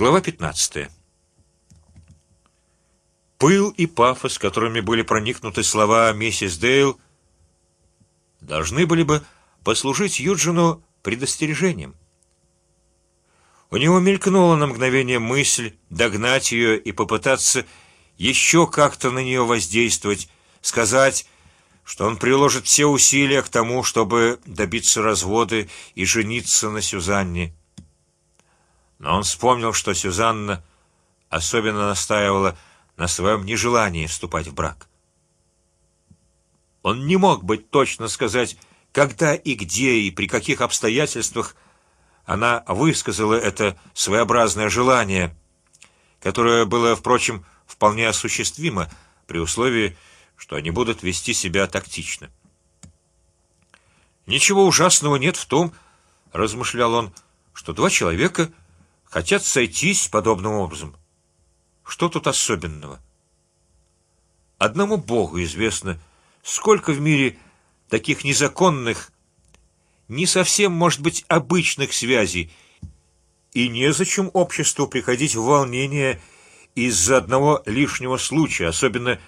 Глава 15. Пыл и пафос, которыми были проникнуты слова миссис Дейл, должны были бы послужить Юджину предостережением. У него мелькнула на мгновение мысль догнать ее и попытаться еще как-то на нее воздействовать, сказать, что он приложит все усилия к тому, чтобы добиться развода и жениться на Сюзанне. Но он вспомнил, что Сюзанна особенно настаивала на своем нежелании вступать в брак. Он не мог быть точно сказать, когда и где и при каких обстоятельствах она высказала это своеобразное желание, которое было, впрочем, вполне осуществимо при условии, что они будут вести себя тактично. Ничего ужасного нет в том, размышлял он, что два человека хотят сойтись подобным образом. Что тут особенного? Одному Богу известно, сколько в мире таких незаконных, не совсем, может быть, обычных связей, и не зачем обществу приходить в волнение из-за одного лишнего случая, особенно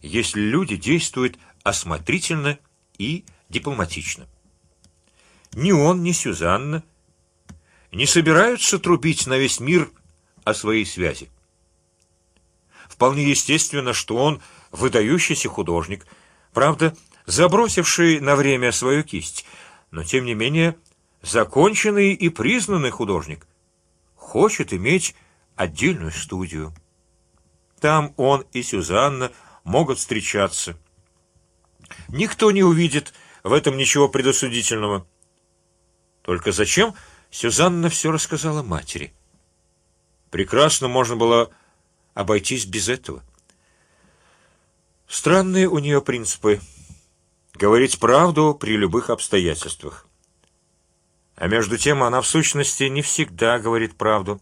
если люди действуют осмотрительно и дипломатично. Ни он, ни Сюзанна не собираются трубить на весь мир о своей связи. Вполне естественно, что он выдающийся художник, правда, забросивший на время свою кисть, но тем не менее законченный и признанный художник, хочет иметь отдельную студию. Там он и Сюзанна могут встречаться. Никто не увидит в этом ничего предосудительного. Только зачем Сюзанна все рассказала матери? Прекрасно можно было обойтись без этого. Странные у нее принципы: говорить правду при любых обстоятельствах. А между тем она в сущности не всегда говорит правду.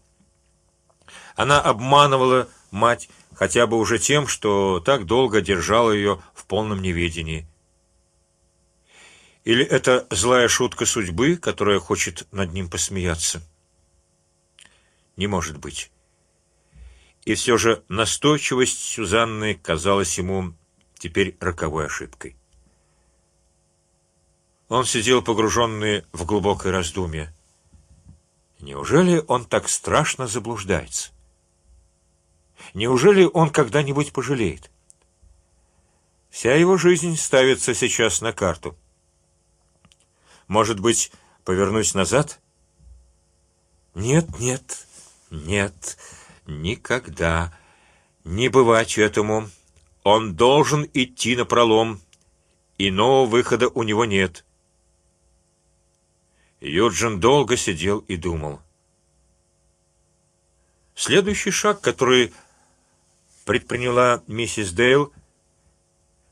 Она обманывала мать хотя бы уже тем, что так долго держала ее в полном неведении. Или это злая шутка судьбы, которая хочет над ним посмеяться? Не может быть. И все же настойчивость Сюзанны казалась ему теперь роковой ошибкой. Он сидел погруженный в глубокое раздумье. Неужели он так страшно заблуждается? Неужели он когда-нибудь пожалеет? Вся его жизнь ставится сейчас на карту. Может быть, повернусь назад? Нет, нет, нет. Никогда не бывать этому. Он должен идти на пролом, иного выхода у него нет. Юджин долго сидел и думал. Следующий шаг, который предприняла миссис Дейл,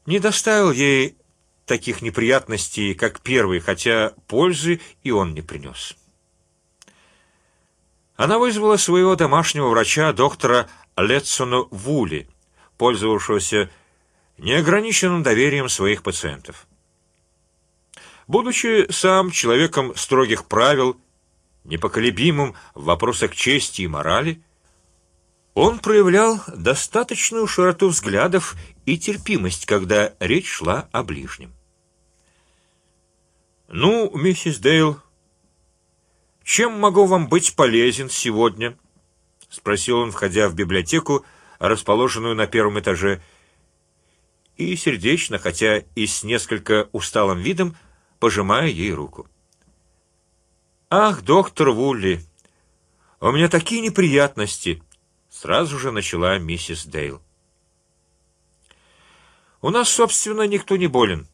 не доставил ей таких неприятностей, как первый, хотя пользы и он не принес. Она вызвала своего домашнего врача, доктора Летсона Вули, пользовавшегося неограниченным доверием своих пациентов. Будучи сам человеком строгих правил, непоколебимым в вопросах чести и морали, он проявлял достаточную широту взглядов и терпимость, когда речь шла о ближнем. Ну, миссис Дейл, чем могу вам быть полезен сегодня? – спросил он, входя в библиотеку, расположенную на первом этаже, и сердечно, хотя и с несколько усталым видом, пожимая ей руку. Ах, доктор Вулли, у меня такие неприятности! Сразу же начала миссис Дейл. У нас, собственно, никто не болен.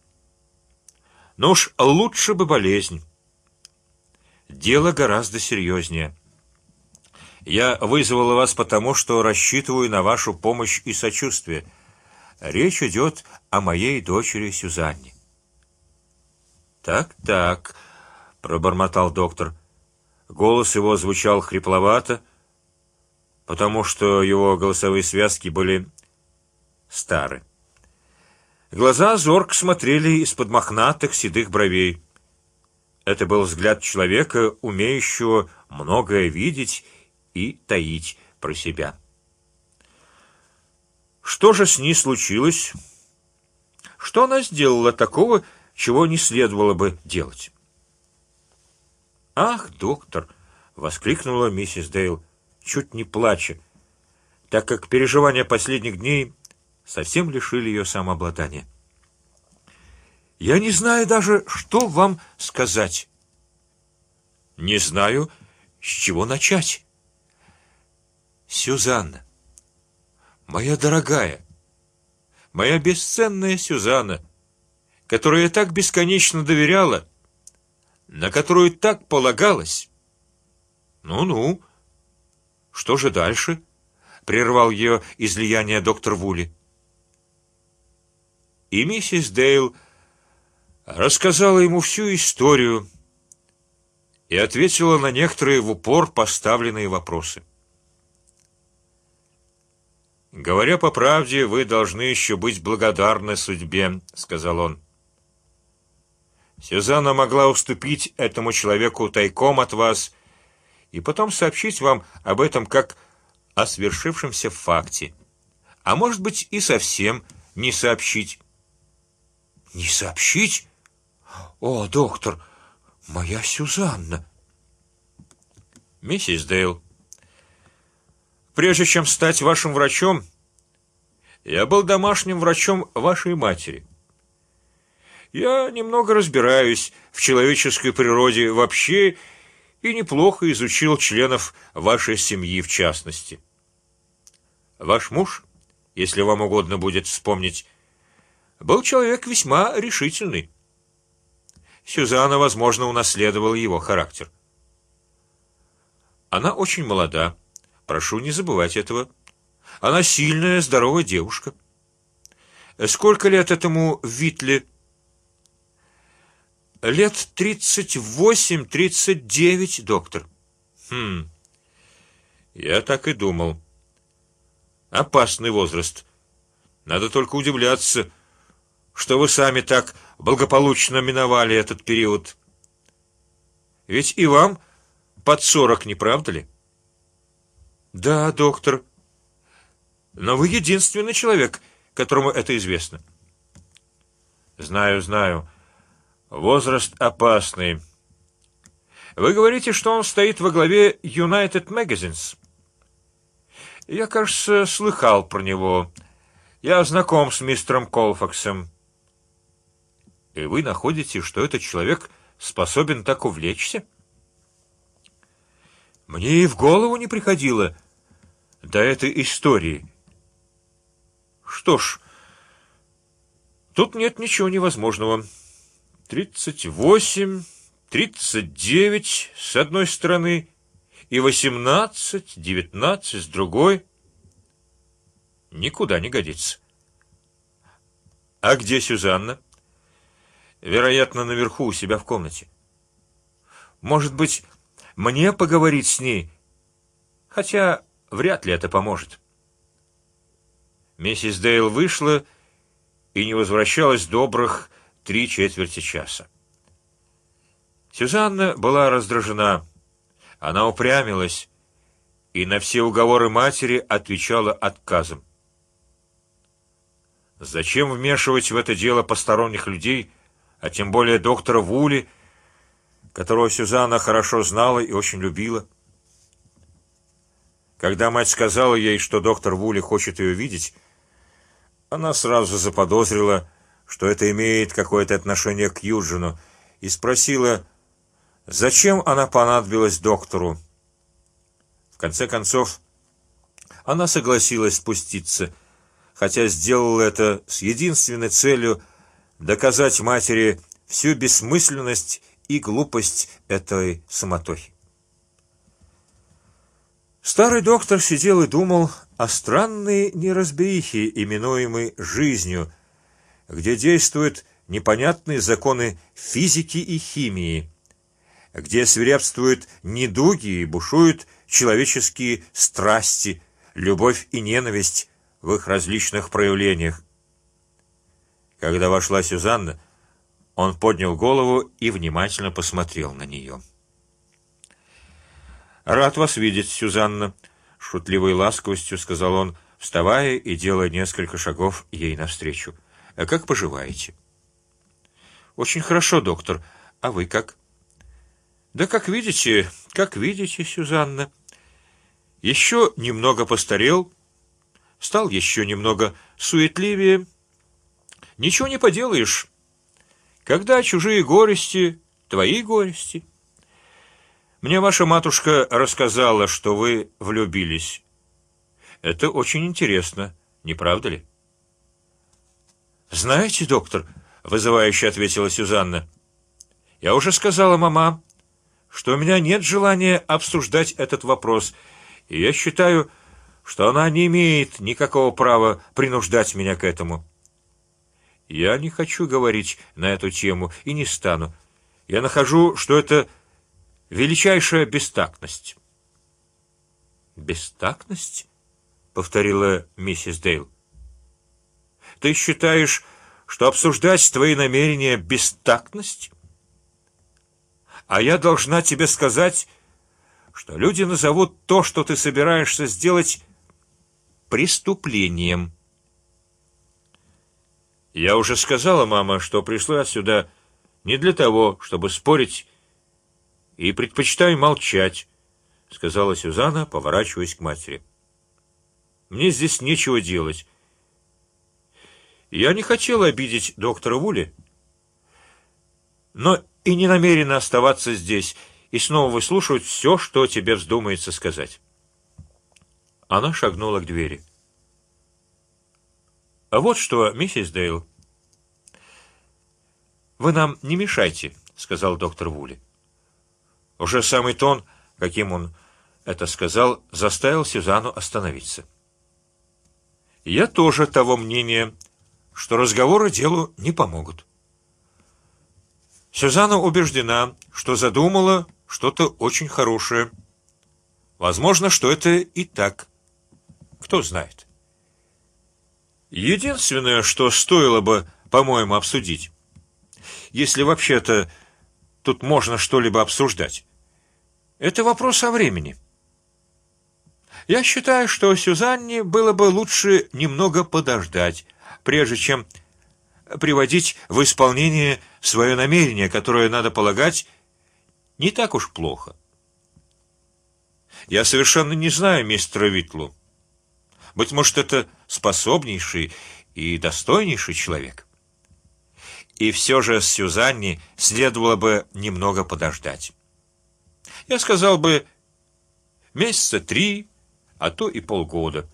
Но уж лучше бы болезнь. Дело гораздо серьезнее. Я вызвала вас потому, что рассчитываю на вашу помощь и сочувствие. Речь идет о моей дочери Сюзанне. Так, так, пробормотал доктор. Голос его звучал хрипловато, потому что его голосовые связки были стары. Глаза зорко смотрели из-под мохнатых седых бровей. Это был взгляд человека, умеющего многое видеть и таить про себя. Что же с ней случилось? Что она сделала такого, чего не следовало бы делать? Ах, доктор! воскликнула миссис Дейл, чуть не плача, так как переживания последних дней совсем лишили ее самообладания. Я не знаю даже, что вам сказать. Не знаю, с чего начать. Сюзанна, моя дорогая, моя бесценная Сюзанна, которой я так бесконечно доверяла, на которую так полагалась. Ну-ну, что же дальше? Прервал ее излияние доктор Вули. И миссис Дейл рассказала ему всю историю и ответила на некоторые в упор поставленные вопросы. Говоря по правде, вы должны еще быть благодарны судьбе, сказал он. Сюзанна могла уступить этому человеку тайком от вас и потом сообщить вам об этом как о свершившемся факте, а может быть и совсем не сообщить. Не сообщить? О, доктор, моя Сюзанна. Миссис Дейл, прежде чем стать вашим врачом, я был домашним врачом вашей матери. Я немного разбираюсь в человеческой природе вообще и неплохо изучил членов вашей семьи в частности. Ваш муж, если вам угодно будет вспомнить, был человек весьма решительный. Сюзанна, возможно, унаследовала его характер. Она очень молода. Прошу не забывать этого. Она сильная, здоровая девушка. Сколько лет этому Витли? Лет тридцать восемь, тридцать девять, доктор. Хм. Я так и думал. Опасный возраст. Надо только удивляться, что вы сами так благополучно миновали этот период. Ведь и вам под сорок, не правда ли? Да, доктор. Но вы единственный человек, которому это известно. Знаю, знаю. Возраст опасный. Вы говорите, что он стоит во главе United Magazines. Я, кажется, слыхал про него. Я знаком с мистером Колфаксом. И вы находите, что этот человек способен так увлечься? Мне и в голову не приходило до этой истории. Что ж, тут нет ничего невозможного. Тридцать восемь, тридцать девять с одной стороны и восемнадцать, девятнадцать с другой. Никуда не годится. А где Сюзанна? Вероятно, наверху у себя в комнате. Может быть, мне поговорить с ней, хотя вряд ли это поможет. Миссис Дейл вышла и не возвращалась добрых три четверти часа. Сюзанна была раздражена, она упрямилась и на все уговоры матери отвечала отказом. Зачем вмешивать в это дело посторонних людей, а тем более доктора Вули, которого Сюзанна хорошо знала и очень любила? Когда мать сказала ей, что доктор Вули хочет ее видеть, она сразу заподозрила что это имеет какое-то отношение к Юджину, и спросила, зачем она понадобилась доктору. В конце концов, она согласилась спуститься, хотя сделала это с единственной целью доказать матери всю бессмысленность и глупость этой самотохи. Старый доктор сидел и думал о странной неразберихе, именуемой жизнью, где действуют непонятные законы физики и химии, где свирепствуют недуги и бушуют человеческие страсти, любовь и ненависть в их различных проявлениях. Когда вошла Сюзанна, он поднял голову и внимательно посмотрел на нее. Рад вас видеть, Сюзанна, шутливой ласковостью сказал он, вставая и делая несколько шагов ей навстречу. А как поживаете? Очень хорошо, доктор. А вы как? Да как видите, как видите, Сюзанна. Еще немного постарел, стал еще немного суетливее. Ничего не поделаешь. Когда чужие горести, твои горести. Мне ваша матушка рассказала, что вы влюбились. Это очень интересно, не правда ли? Знаете, доктор, вызывающе ответила Сюзанна. Я уже сказала мама, что у меня нет желания обсуждать этот вопрос, и я считаю, что она не имеет никакого права принуждать меня к этому. Я не хочу говорить на эту тему и не стану. Я нахожу, что это величайшая бестактность. Бестактность, повторила миссис Дейл. Ты считаешь, что обсуждать твои намерения бестактность? А я должна тебе сказать, что люди назовут то, что ты собираешься сделать, преступлением. Я уже сказала, мама, что пришла сюда не для того, чтобы спорить и предпочитаю молчать, сказала Сюзанна, поворачиваясь к матери. Мне здесь нечего делать. Я не хотела обидеть доктора Вули, но и не намерена оставаться здесь и снова выслушивать все, что тебе вздумается сказать. Она шагнула к двери. Вот что, миссис Дейл, вы нам не мешайте, сказал доктор Вули. Уже самый тон, каким он это сказал, заставил Сюзану остановиться. Я тоже того мнения, что разговоры делу не помогут. Сюзанна убеждена, что задумала что-то очень хорошее. Возможно, что это и так. Кто знает. Единственное, что стоило бы, по-моему, обсудить, если вообще-то тут можно что-либо обсуждать, это вопрос о времени. Я считаю, что Сюзанне было бы лучше немного подождать, прежде чем приводить в исполнение свое намерение, которое надо полагать не так уж плохо. Я совершенно не знаю мистера Витлу. Быть может, это способнейший и достойнейший человек. И все же с Сюзанне следовало бы немного подождать. Я сказал бы месяца три, а то и полгода.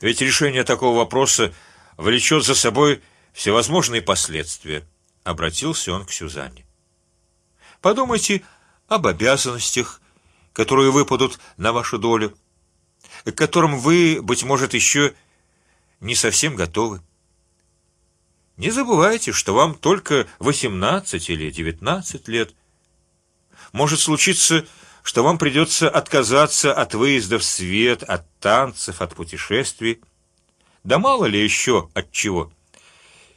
Ведь решение такого вопроса влечет за собой всевозможные последствия. Обратился он к Сюзанне. Подумайте об обязанностях, которые выпадут на вашу долю, к которым вы, быть может, еще не совсем готовы. Не забывайте, что вам только восемнадцать или девятнадцать лет может случиться, что вам придется отказаться от выезда в свет, от танцев, от путешествий, да мало ли еще от чего,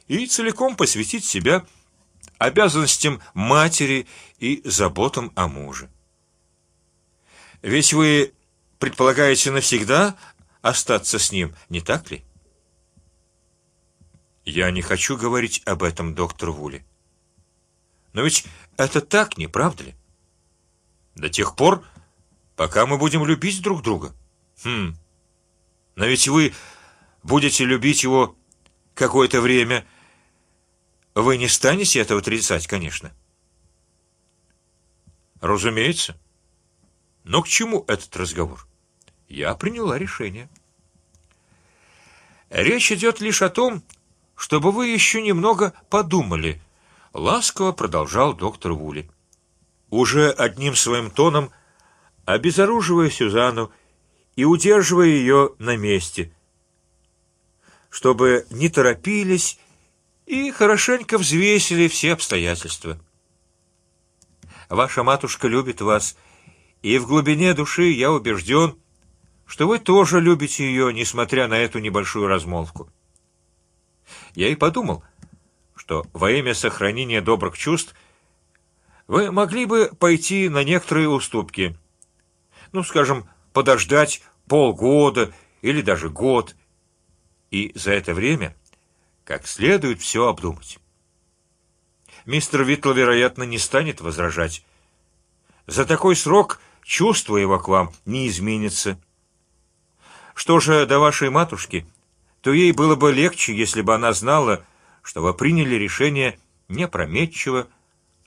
и целиком посвятить себя обязанностям матери и заботам о муже. Ведь вы предполагаете навсегда остаться с ним, не так ли? Я не хочу говорить об этом, доктор Вули. Но ведь это так, не правда ли? До тех пор, пока мы будем любить друг друга. Хм. Но ведь вы будете любить его какое-то время. Вы не станете этого отрицать, конечно. Разумеется. Но к чему этот разговор? Я приняла решение. Речь идет лишь о том, чтобы вы еще немного подумали. Ласково продолжал доктор Вули уже одним своим тоном обезоруживая Сюзану и удерживая ее на месте, чтобы не торопились и хорошенько взвесили все обстоятельства. Ваша матушка любит вас, и в глубине души я убежден, что вы тоже любите ее, несмотря на эту небольшую размолвку. Я и подумал, что во имя сохранения добрых чувств вы могли бы пойти на некоторые уступки, ну, скажем, подождать полгода или даже год, и за это время как следует все обдумать. Мистер Витл, вероятно, не станет возражать. За такой срок чувство его к вам не изменится. Что же до вашей матушки, то ей было бы легче, если бы она знала, что вы приняли решение не опрометчиво,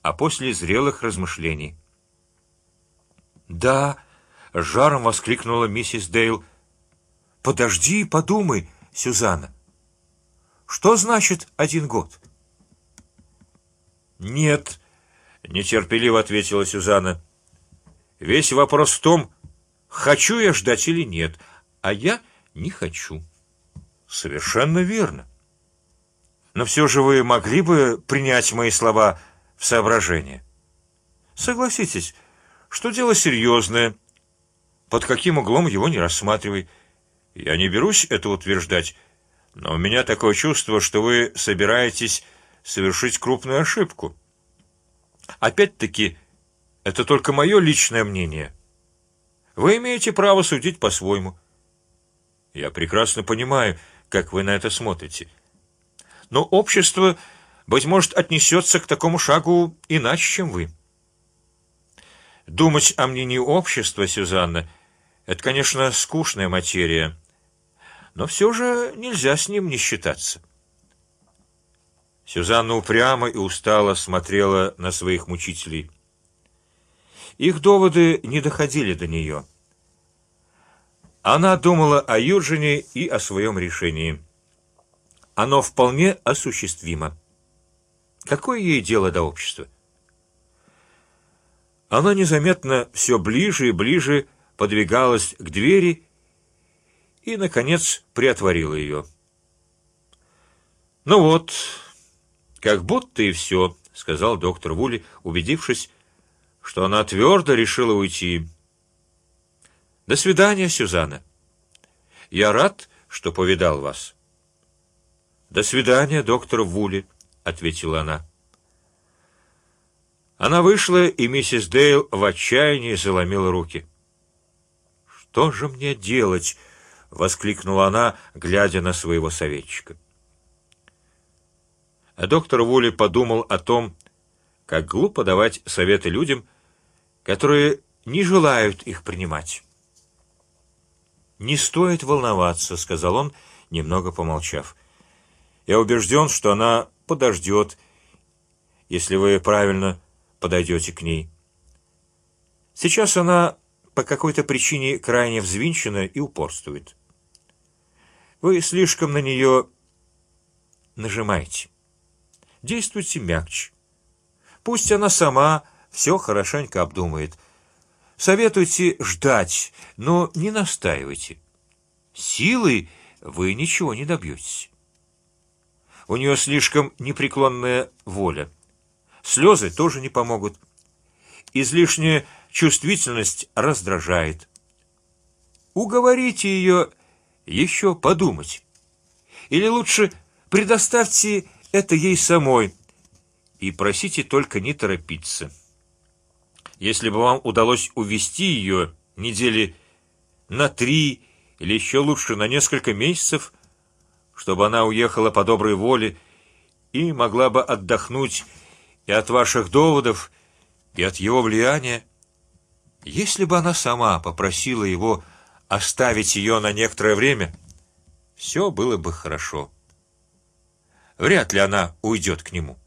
а после зрелых размышлений. Да, жаром воскликнула миссис Дейл. Подожди, подумай, Сюзанна. Что значит один год? Нет, нетерпеливо ответила Сюзанна. Весь вопрос в том, хочу я ждать или нет, а я не хочу. Совершенно верно. Но все же вы могли бы принять мои слова в соображение. Согласитесь, что дело серьезное. Под каким углом его не рассматривай. Я не берусь это утверждать, но у меня такое чувство, что вы собираетесь совершить крупную ошибку. Опять-таки, это только мое личное мнение. Вы имеете право судить по-своему. Я прекрасно понимаю, как вы на это смотрите, но общество, быть может, отнесется к такому шагу иначе, чем вы. Думать о мнении общества, Сюзанна, это, конечно, скучная материя но все же нельзя с ним не считаться. Сюзанна упрямо и устало смотрела на своих мучителей. Их доводы не доходили до нее. Она думала о Юджине и о своем решении. Оно вполне осуществимо. Какое ей дело до общества? Она незаметно все ближе и ближе подвигалась к двери и, наконец, приотворила ее. Ну вот, как будто и все, сказал доктор Вули, убедившись, что она твердо решила уйти. До свидания, Сюзанна. Я рад, что повидал вас. До свидания, доктор Вули, ответила она. Она вышла, и миссис Дейл в отчаянии заломила руки. Что же мне делать? воскликнула она, глядя на своего советчика. А доктор Вули подумал о том, как глупо давать советы людям, которые не желают их принимать. Не стоит волноваться, сказал он, немного помолчав. Я убежден, что она подождет, если вы правильно подойдете к ней. Сейчас она по какой-то причине крайне взвинчена и упорствует. Вы слишком на нее нажимаете. Действуйте мягче. Пусть она сама все хорошенько обдумает. Советуйте ждать, но не настаивайте. Силой вы ничего не добьетесь. У нее слишком непреклонная воля. Слезы тоже не помогут. Излишняя чувствительность раздражает. Уговорите ее еще подумать. Или лучше предоставьте это ей самой и просите только не торопиться. Если бы вам удалось увести ее недели на три или еще лучше на несколько месяцев, чтобы она уехала по доброй воле и могла бы отдохнуть и от ваших доводов, и от его влияния, если бы она сама попросила его оставить ее на некоторое время, все было бы хорошо. Вряд ли она уйдет к нему.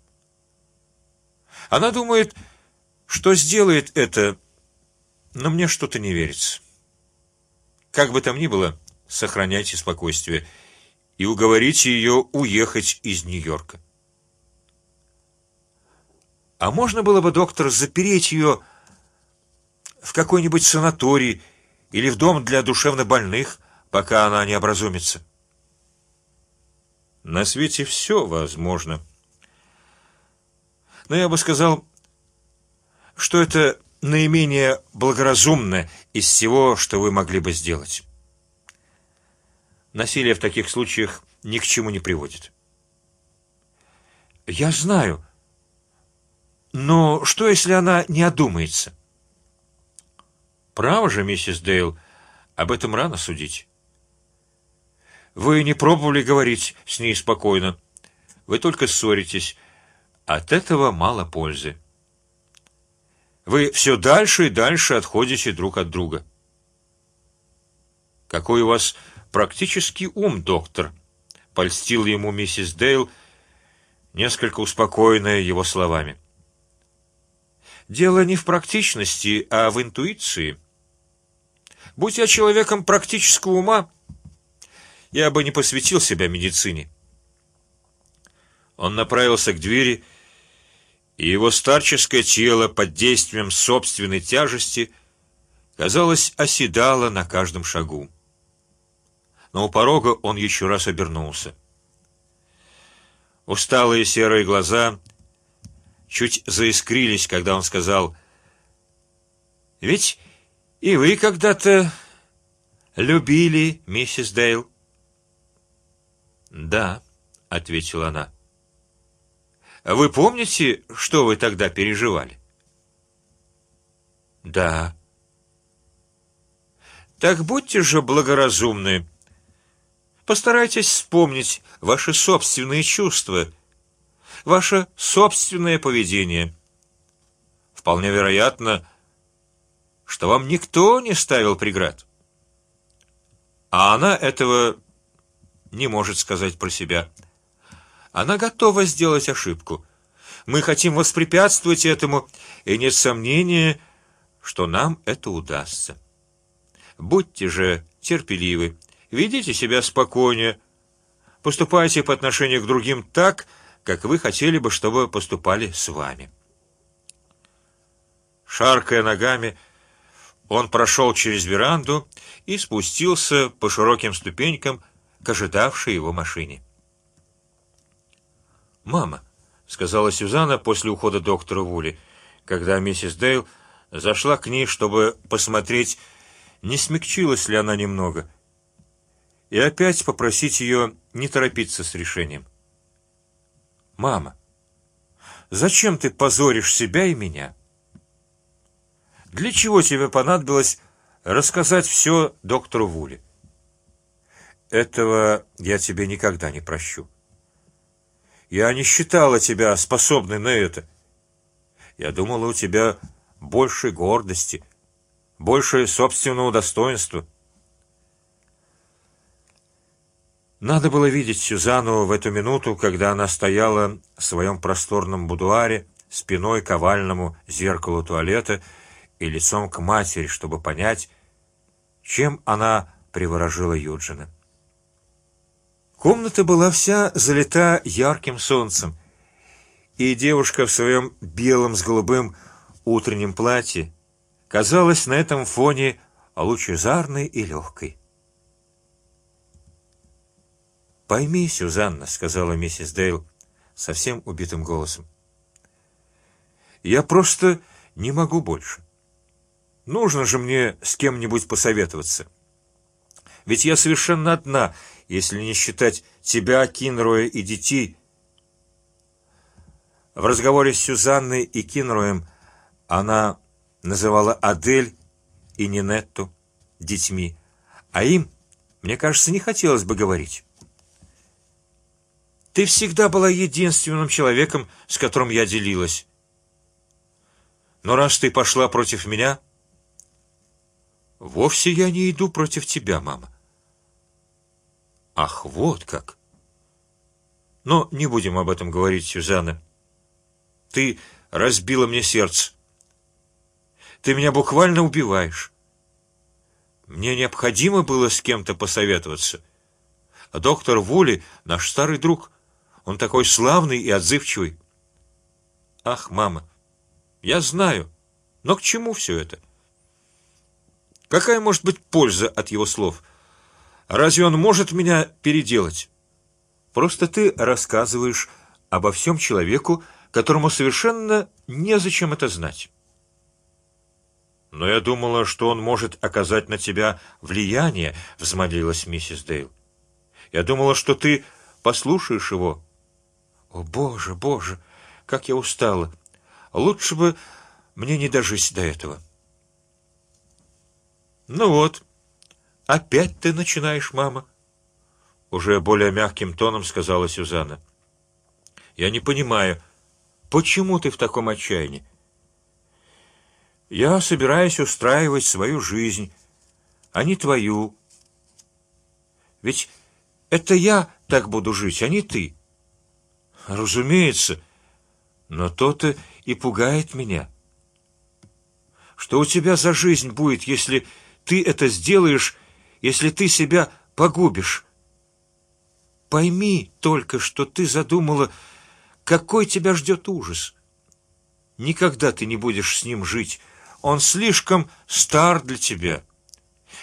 Она думает, что сделает это, но мне что-то не верится. Как бы там ни было, сохраняйте спокойствие и уговорите ее уехать из Нью-Йорка. А можно было бы доктор запереть ее в какой-нибудь санаторий или в дом для душевнобольных, пока она не образумится. На свете все возможно, но я бы сказал, что это наименее благоразумно из всего, что вы могли бы сделать. Насилие в таких случаях ни к чему не приводит. Я знаю, но что, если она не одумается? Право же, миссис Дейл, об этом рано судить. Вы не пробовали говорить с ней спокойно. Вы только ссоритесь. От этого мало пользы. Вы все дальше и дальше отходите друг от друга. Какой у вас практический ум, доктор! Польстил ему миссис Дейл, несколько успокоенная его словами. Дело не в практичности, а в интуиции. Будь я человеком практического ума, я бы не посвятил себя медицине. Он направился к двери, и его старческое тело под действием собственной тяжести, казалось, оседало на каждом шагу но у порога он еще раз обернулся. Усталые серые глаза чуть заискрились, когда он сказал: "Ведь и вы когда-то любили миссис Дейл?" "Да", ответила она. "Вы помните, что вы тогда переживали?" "Да." Так будьте же благоразумны Постарайтесь вспомнить ваши собственные чувства, ваше собственное поведение. Вполне вероятно, что вам никто не ставил преград, а она этого не может сказать про себя. Она готова сделать ошибку. Мы хотим воспрепятствовать этому, и нет сомнения, что нам это удастся. Будьте же терпеливы Ведите себя спокойнее, поступайте по отношению к другим так, как вы хотели бы, чтобы поступали с вами. Шаркая ногами, он прошел через веранду и спустился по широким ступенькам к ожидавшей его машине. Мама, сказала Сюзанна после ухода доктора Вули, когда миссис Дейл зашла к ней, чтобы посмотреть, не смягчилась ли она немного и опять попросить ее не торопиться с решением. Мама, зачем ты позоришь себя и меня? Для чего тебе понадобилось рассказать все доктору Вуле? Этого я тебе никогда не прощу. Я не считала тебя способной на это. Я думала, у тебя больше гордости, больше собственного достоинства. Надо было видеть Сюзану в эту минуту, когда она стояла в своем просторном будуаре спиной к овальному зеркалу туалета и лицом к матери, чтобы понять, чем она приворожила Юджина. Комната была вся залита ярким солнцем, и девушка в своем белом с голубым утреннем платье казалась на этом фоне лучезарной и легкой. Пойми, Сюзанна, сказала миссис Дейл совсем убитым голосом. Я просто не могу больше. Нужно же мне с кем-нибудь посоветоваться. Ведь я совершенно одна, если не считать тебя, Кинроя и детей. В разговоре с Сюзанной и Кинроем она называла Адель и Нинетту детьми, а им, мне кажется, не хотелось бы говорить. Ты всегда была единственным человеком, с которым я делилась. Но раз ты пошла против меня, вовсе я не иду против тебя, мама. Ах, вот как. Но не будем об этом говорить, Сюзанна. Ты разбила мне сердце. Ты меня буквально убиваешь. Мне необходимо было с кем-то посоветоваться. А доктор Вули, наш старый друг, он такой славный и отзывчивый. Ах, мама, я знаю, но к чему все это? Какая может быть польза от его слов? Разве он может меня переделать? Просто ты рассказываешь обо всем человеку, которому совершенно не зачем это знать. Но я думала, что он может оказать на тебя влияние, взмолилась миссис Дейл. Я думала, что ты послушаешь его, о Боже, Боже, как я устала! Лучше бы мне не дожить до этого. Ну вот, опять ты начинаешь, мама. Уже более мягким тоном сказала Сюзанна. Я не понимаю, почему ты в таком отчаянии. Я собираюсь устраивать свою жизнь, а не твою. Ведь это я так буду жить, а не ты. Разумеется, но то-то и пугает меня. Что у тебя за жизнь будет, если ты это сделаешь, если ты себя погубишь? Пойми только, что ты задумала, какой тебя ждет ужас. Никогда ты не будешь с ним жить. Он слишком стар для тебя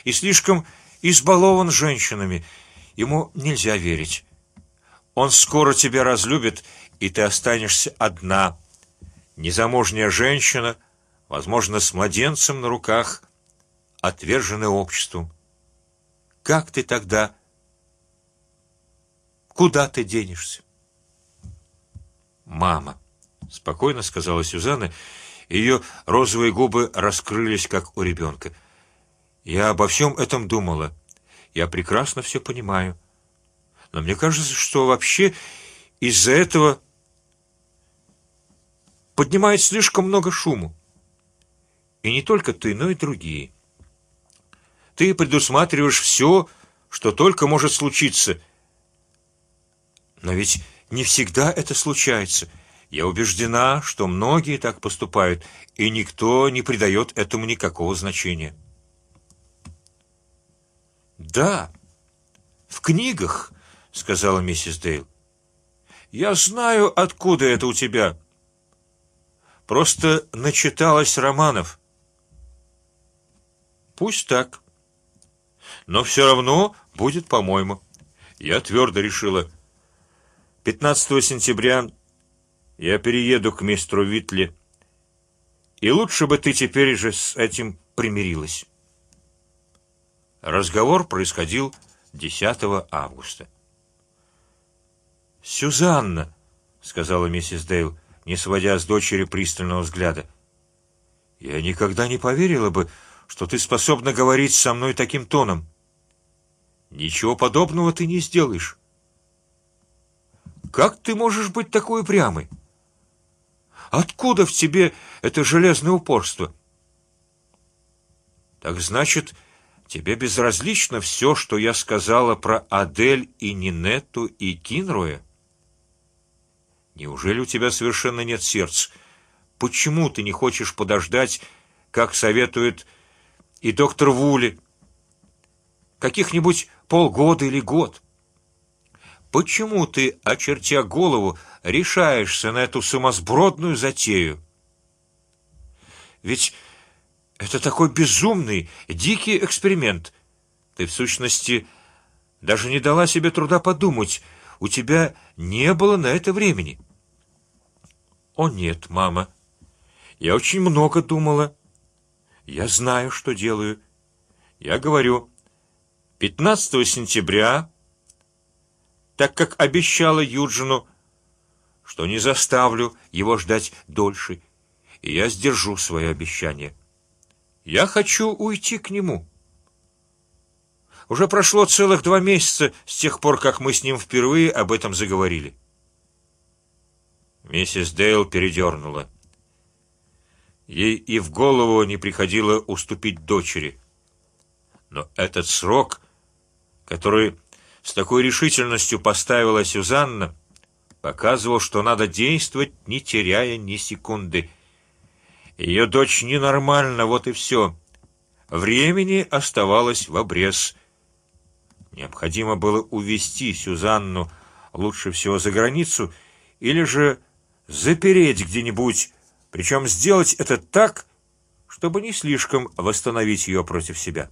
и слишком избалован женщинами. Ему нельзя верить. Он скоро тебя разлюбит, и ты останешься одна, незамужняя женщина, возможно, с младенцем на руках, отверженная обществом. Как ты тогда? Куда ты денешься? Мама, спокойно сказала Сюзанна ее розовые губы раскрылись, как у ребенка. Я обо всем этом думала. Я прекрасно все понимаю. Но мне кажется, что вообще из-за этого поднимает слишком много шуму. И не только ты, но и другие. Ты предусматриваешь все, что только может случиться. Но ведь не всегда это случается. Я убеждена, что многие так поступают, и никто не придает этому никакого значения. Да, в книгах, сказала миссис Дейл. Я знаю, откуда это у тебя. Просто начиталась романов. Пусть так, но все равно будет, по-моему. Я твердо решила. 15 сентября я перееду к мистеру Витли, и лучше бы ты теперь же с этим примирилась. Разговор происходил 10 августа. Сюзанна, сказала миссис Дейл, не сводя с дочери пристального взгляда, я никогда не поверила бы, что ты способна говорить со мной таким тоном. Ничего подобного ты не сделаешь. Как ты можешь быть такой упрямой? Откуда в тебе это железное упорство? Так значит, тебе безразлично все, что я сказала про Адель и Нинету и Кинроя? Неужели у тебя совершенно нет сердца? Почему ты не хочешь подождать, как советует и доктор Вули? Каких-нибудь полгода или год? Почему ты, очертя голову, решаешься на эту сумасбродную затею? Ведь это такой безумный, дикий эксперимент. Ты в сущности даже не дала себе труда подумать. У тебя не было на это времени. О нет, мама, я очень много думала. Я знаю, что делаю. Я говорю, 15 сентября так как обещала Юджину, что не заставлю его ждать дольше, и я сдержу свое обещание. Я хочу уйти к нему. Уже прошло целых два месяца с тех пор, как мы с ним впервые об этом заговорили. Миссис Дейл передернула. Ей и в голову не приходило уступить дочери, но этот срок, который с такой решительностью поставила Сюзанна, показывал, что надо действовать, не теряя ни секунды. Ее дочь ненормальна, вот и все. Времени оставалось в обрез. Необходимо было увести Сюзанну лучше всего за границу, или же запереть где-нибудь, причем сделать это так, чтобы не слишком восстановить ее против себя.